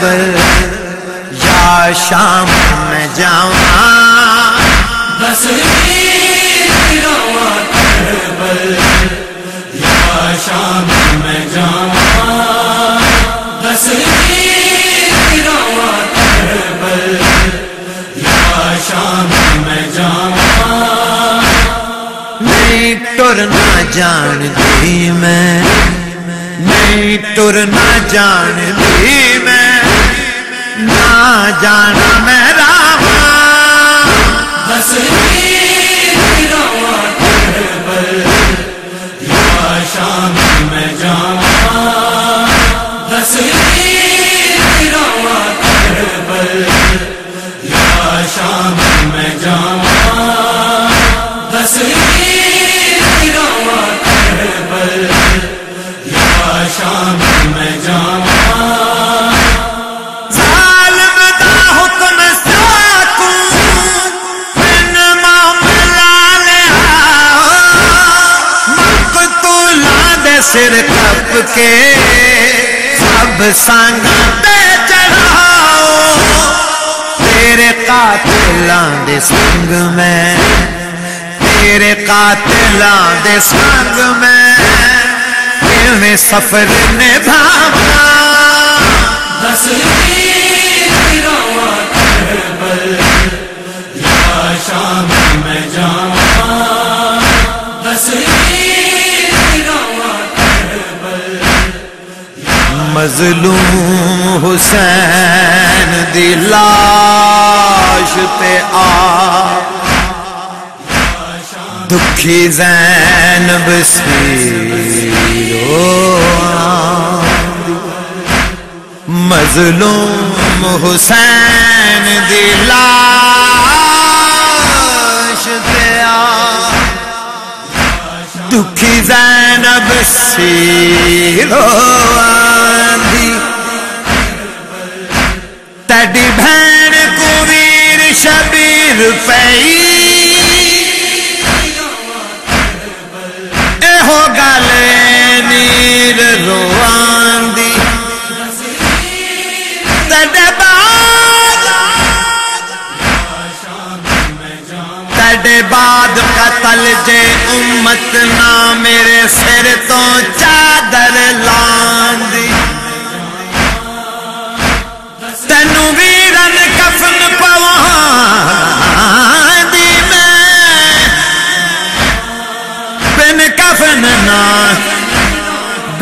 کربل یا شام میں جاؤں بس یا شام میں بس یا شام میں جاواں نہیں ٹرنا جان دی میں نہیں ٹرنا جان دی میں۔ جانا میرا ہاں۔ بس سنگ تے چڑھاؤ۔ تیرے قاتلاں دے سنگ میں۔ تیرے قاتلاں دے سنگ میں۔ میں سفر نبھاواں بس رواں مظلوم حسین دی لاش پہ آ۔ دکھی زینب سی مظلوم حسین دی لاش آ۔ دکھی زینب سی شبیر پئی ہو گل نیر رواندی تڈے بعد تڈے بعد قتل جے امت نہ میرے سر تو چادر لاندی۔ تینو ویرن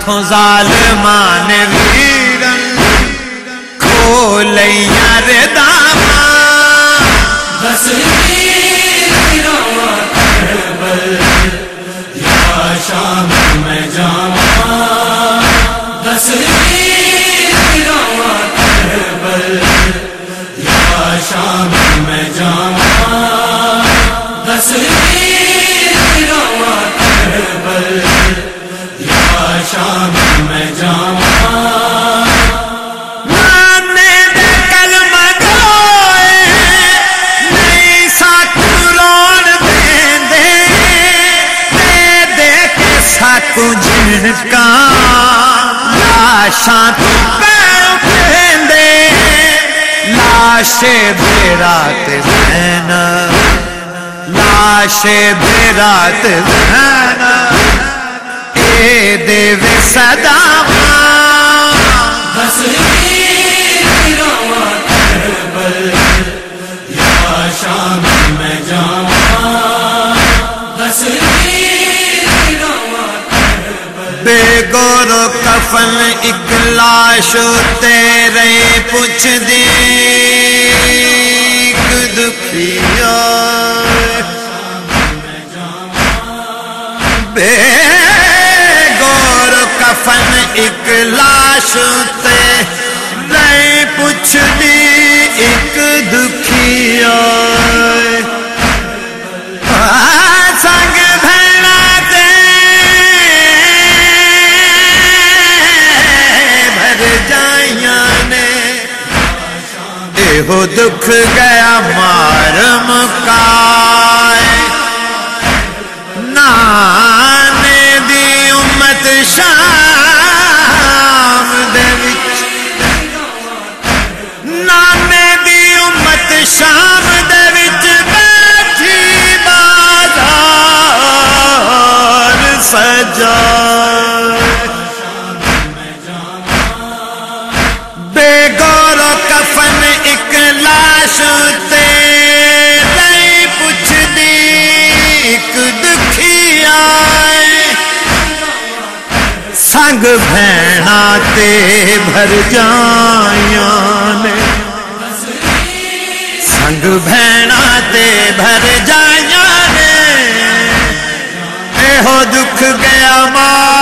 ساتھوں ظالمان ویرن کھولیاں رداواں بس لاشے بیرات زینب لاشے بیرات زینب اے دے وے شام میں جاواں بس گورو کفن، ایک تیرے پوچھ دی پیا بے گور کفن ایک لاش تے۔ گیا مار مکائے نانے دی امت شام دے وچ۔ نانے دی امت شام دے وچ بیٹھی بازار سجا۔ رنگ بھینا تے بھر جائیاں نے۔ سنگ بھینا تے بھر جائیاں نے۔ اے ہو دکھ گیا مار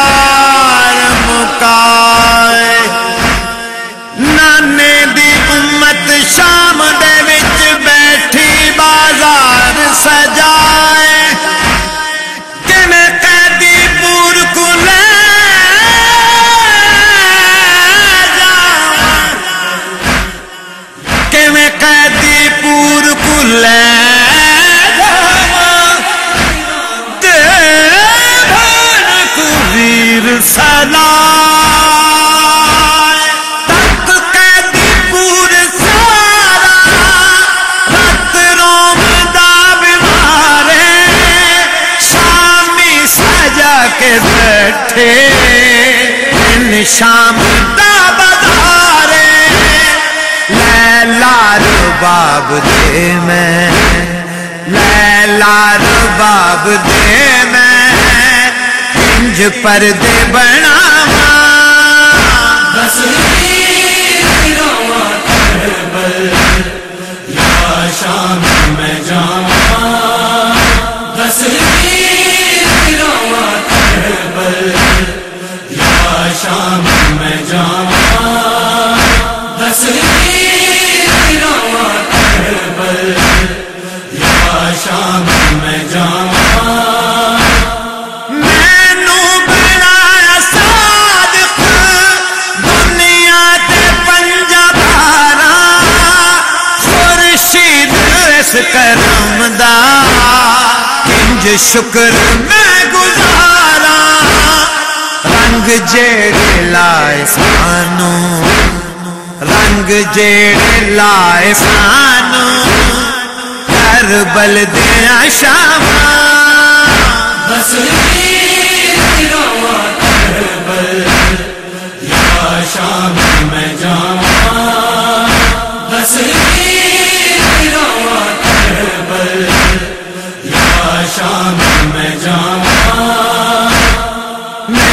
کیویں قیدی پور کو لے جاواں تے بھان کو ویر سلائے تک رباب دے میں۔ لیلا رباب دے میں۔ انج پر شکر میں گزارا، رنگ جیڑے لائے سانو، رنگ جیڑے لائے سانو کربل دیا شاماں تصویر گراواں کربل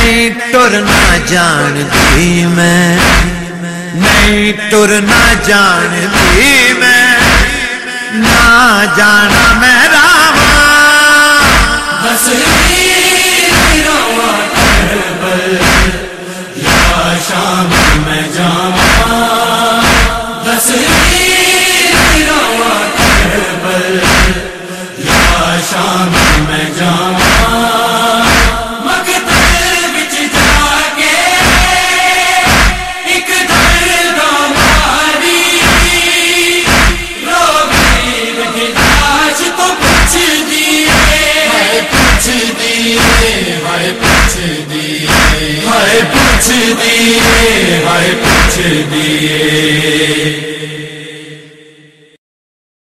نہیں ٹرنا جان دی میں نہیں ٹرنا جان دی میں۔ نہ جانا میرا بس